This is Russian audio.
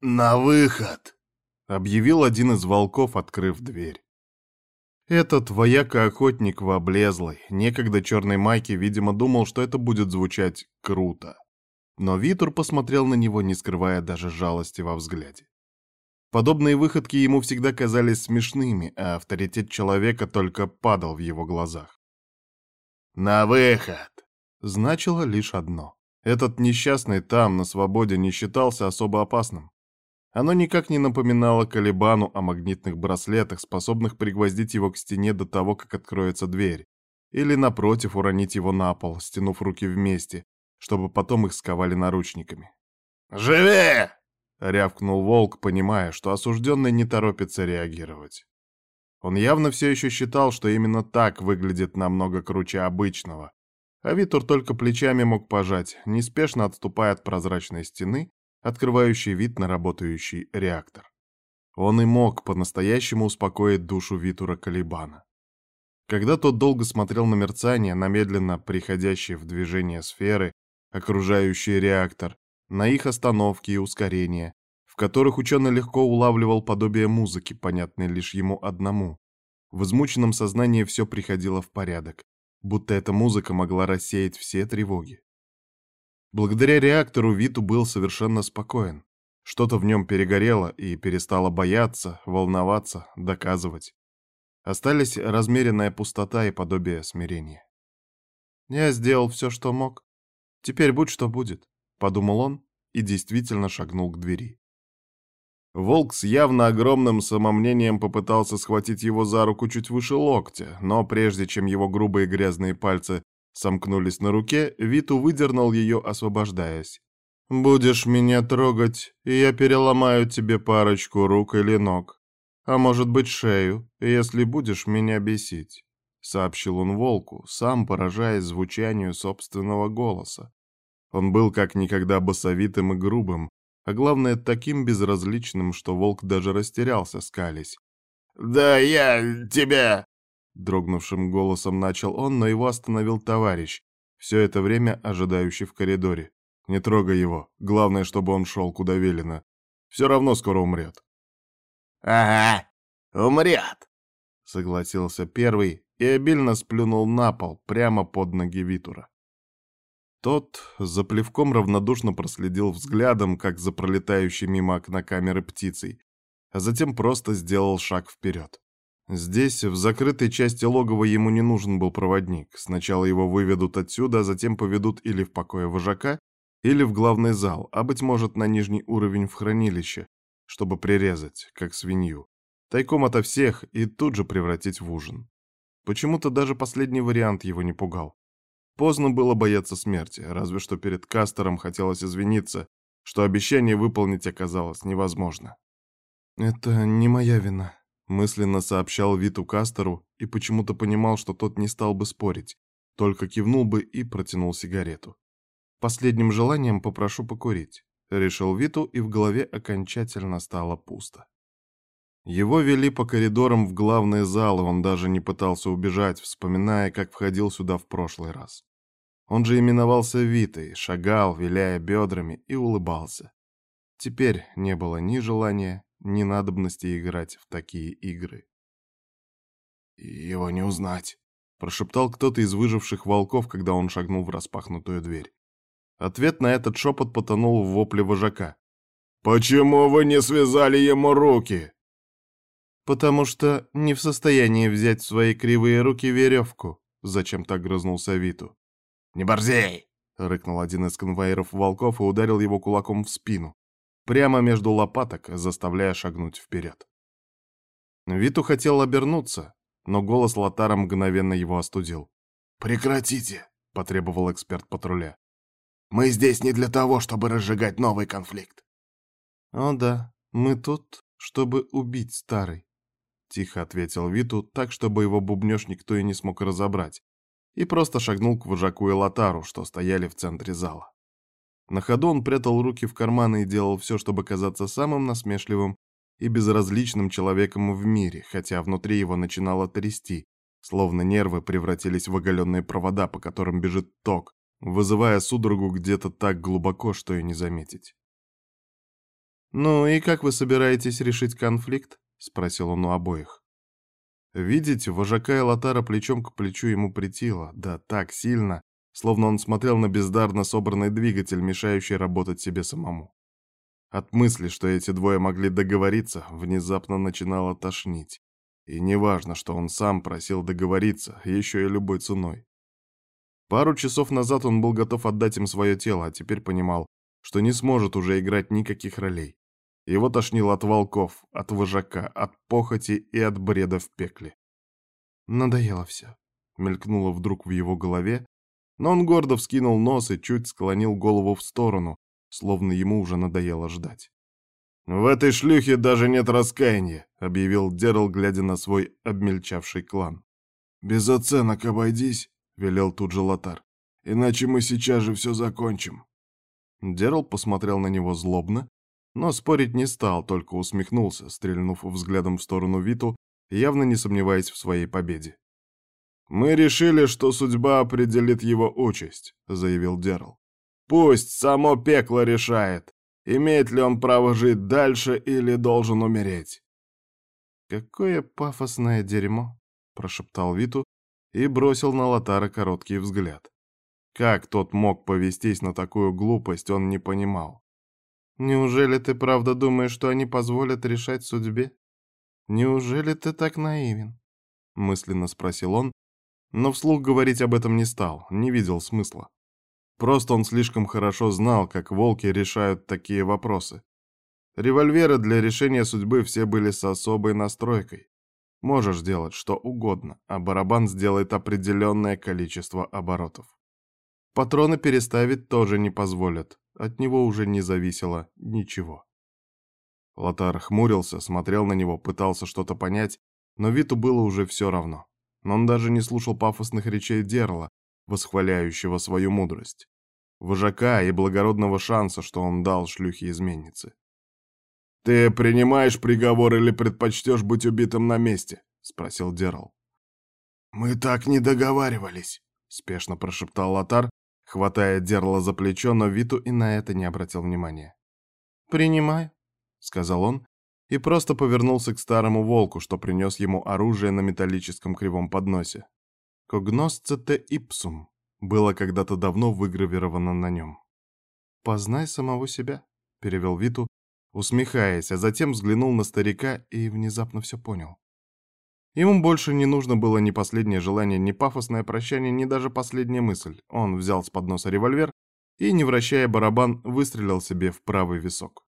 на выход!» — объявил один из волков, открыв дверь. Этот вояка-охотник в облезлой, некогда черной майке, видимо, думал, что это будет звучать круто. Но Витур посмотрел на него, не скрывая даже жалости во взгляде. Подобные выходки ему всегда казались смешными, а авторитет человека только падал в его глазах. «На выход!» значило лишь одно. Этот несчастный там, на свободе, не считался особо опасным. Оно никак не напоминало Калибану о магнитных браслетах, способных пригвоздить его к стене до того, как откроется дверь, или, напротив, уронить его на пол, стянув руки вместе, чтобы потом их сковали наручниками. «Живи!» — рявкнул волк, понимая, что осужденный не торопится реагировать. Он явно все еще считал, что именно так выглядит намного круче обычного, а Витур только плечами мог пожать, неспешно отступая от прозрачной стены, открывающей вид на работающий реактор. Он и мог по-настоящему успокоить душу Витура Калибана. Когда тот долго смотрел на мерцание, на медленно приходящие в движение сферы, окружающие реактор, на их остановки и ускорения, в которых ученый легко улавливал подобие музыки, понятной лишь ему одному. В измученном сознании все приходило в порядок будто эта музыка могла рассеять все тревоги. Благодаря реактору Виту был совершенно спокоен. Что-то в нем перегорело и перестало бояться, волноваться, доказывать. Остались размеренная пустота и подобие смирения. «Я сделал все, что мог. Теперь будь что будет», — подумал он и действительно шагнул к двери. Волк с явно огромным самомнением попытался схватить его за руку чуть выше локтя, но прежде чем его грубые грязные пальцы сомкнулись на руке, Виту выдернул ее, освобождаясь. «Будешь меня трогать, и я переломаю тебе парочку рук или ног. А может быть шею, если будешь меня бесить», — сообщил он волку, сам поражаясь звучанию собственного голоса. Он был как никогда басовитым и грубым, а главное, таким безразличным, что волк даже растерялся, скались. «Да я тебя...» Дрогнувшим голосом начал он, но его остановил товарищ, все это время ожидающий в коридоре. «Не трогай его. Главное, чтобы он шел, куда велено. Все равно скоро умрет». «Ага, умрет», — согласился первый и обильно сплюнул на пол, прямо под ноги Витура. Тот за плевком равнодушно проследил взглядом, как за пролетающей мимо окна камеры птицей, а затем просто сделал шаг вперед. Здесь, в закрытой части логова, ему не нужен был проводник. Сначала его выведут отсюда, а затем поведут или в покое вожака, или в главный зал, а, быть может, на нижний уровень в хранилище, чтобы прирезать, как свинью. Тайком ото всех и тут же превратить в ужин. Почему-то даже последний вариант его не пугал. Поздно было бояться смерти, разве что перед Кастером хотелось извиниться, что обещание выполнить оказалось невозможно. «Это не моя вина», — мысленно сообщал Виту Кастеру и почему-то понимал, что тот не стал бы спорить, только кивнул бы и протянул сигарету. «Последним желанием попрошу покурить», — решил Виту, и в голове окончательно стало пусто. Его вели по коридорам в главный зал, и он даже не пытался убежать, вспоминая, как входил сюда в прошлый раз. Он же именовался Витой, шагал, виляя бедрами, и улыбался. Теперь не было ни желания, ни надобности играть в такие игры. «Его не узнать», — прошептал кто-то из выживших волков, когда он шагнул в распахнутую дверь. Ответ на этот шепот потонул в вопле вожака. «Почему вы не связали ему руки?» «Потому что не в состоянии взять в свои кривые руки веревку», — зачем-то грызнулся Виту. «Не борзей!» — рыкнул один из конвоиров волков и ударил его кулаком в спину, прямо между лопаток, заставляя шагнуть вперед. Виту хотел обернуться, но голос Лотара мгновенно его остудил. «Прекратите!» — потребовал эксперт патруля. «Мы здесь не для того, чтобы разжигать новый конфликт». «О да, мы тут, чтобы убить старый», — тихо ответил Виту, так, чтобы его бубнёж никто и не смог разобрать, и просто шагнул к вожаку и Лотару, что стояли в центре зала. На ходу он прятал руки в карманы и делал все, чтобы казаться самым насмешливым и безразличным человеком в мире, хотя внутри его начинало трясти, словно нервы превратились в оголенные провода, по которым бежит ток, вызывая судорогу где-то так глубоко, что и не заметить. «Ну и как вы собираетесь решить конфликт?» — спросил он у обоих. Видеть вожака и Лотара плечом к плечу ему притило, да так сильно, словно он смотрел на бездарно собранный двигатель, мешающий работать себе самому. От мысли, что эти двое могли договориться, внезапно начинало тошнить. И неважно, что он сам просил договориться, еще и любой ценой. Пару часов назад он был готов отдать им свое тело, а теперь понимал, что не сможет уже играть никаких ролей. Его тошнило от волков, от вожака, от похоти и от бреда в пекле. Надоело все. Мелькнуло вдруг в его голове, но он гордо вскинул нос и чуть склонил голову в сторону, словно ему уже надоело ждать. «В этой шлюхе даже нет раскаяния», — объявил Дерл, глядя на свой обмельчавший клан. «Без оценок обойдись», — велел тут же Лотар. «Иначе мы сейчас же все закончим». Дерл посмотрел на него злобно, но спорить не стал, только усмехнулся, стрельнув взглядом в сторону Виту, явно не сомневаясь в своей победе. «Мы решили, что судьба определит его участь», — заявил Дерл. «Пусть само пекло решает, имеет ли он право жить дальше или должен умереть». «Какое пафосное дерьмо», — прошептал Виту и бросил на Лотара короткий взгляд. Как тот мог повестись на такую глупость, он не понимал. Неужели ты правда думаешь, что они позволят решать судьбе? Неужели ты так наивен? Мысленно спросил он, но вслух говорить об этом не стал, не видел смысла. Просто он слишком хорошо знал, как волки решают такие вопросы. Револьверы для решения судьбы все были с особой настройкой. Можешь делать что угодно, а барабан сделает определенное количество оборотов. Патроны переставить тоже не позволят, от него уже не зависело ничего. Лотар хмурился, смотрел на него, пытался что-то понять, но Виту было уже все равно. Но он даже не слушал пафосных речей Дерла, восхваляющего свою мудрость. Вожака и благородного шанса, что он дал шлюхе-изменнице. «Ты принимаешь приговор или предпочтешь быть убитым на месте?» — спросил Дерл. «Мы так не договаривались», — спешно прошептал Лотар, хватая Дерла за плечо, но Виту и на это не обратил внимания. «Принимаю», — сказал он, и просто повернулся к старому волку, что принес ему оружие на металлическом кривом подносе. «Когносцете ипсум» было когда-то давно выгравировано на нем. «Познай самого себя», — перевел Виту, усмехаясь, а затем взглянул на старика и внезапно все понял. Ему больше не нужно было ни последнее желание, ни пафосное прощание, ни даже последняя мысль. Он взял с подноса револьвер и, не вращая барабан, выстрелил себе в правый висок.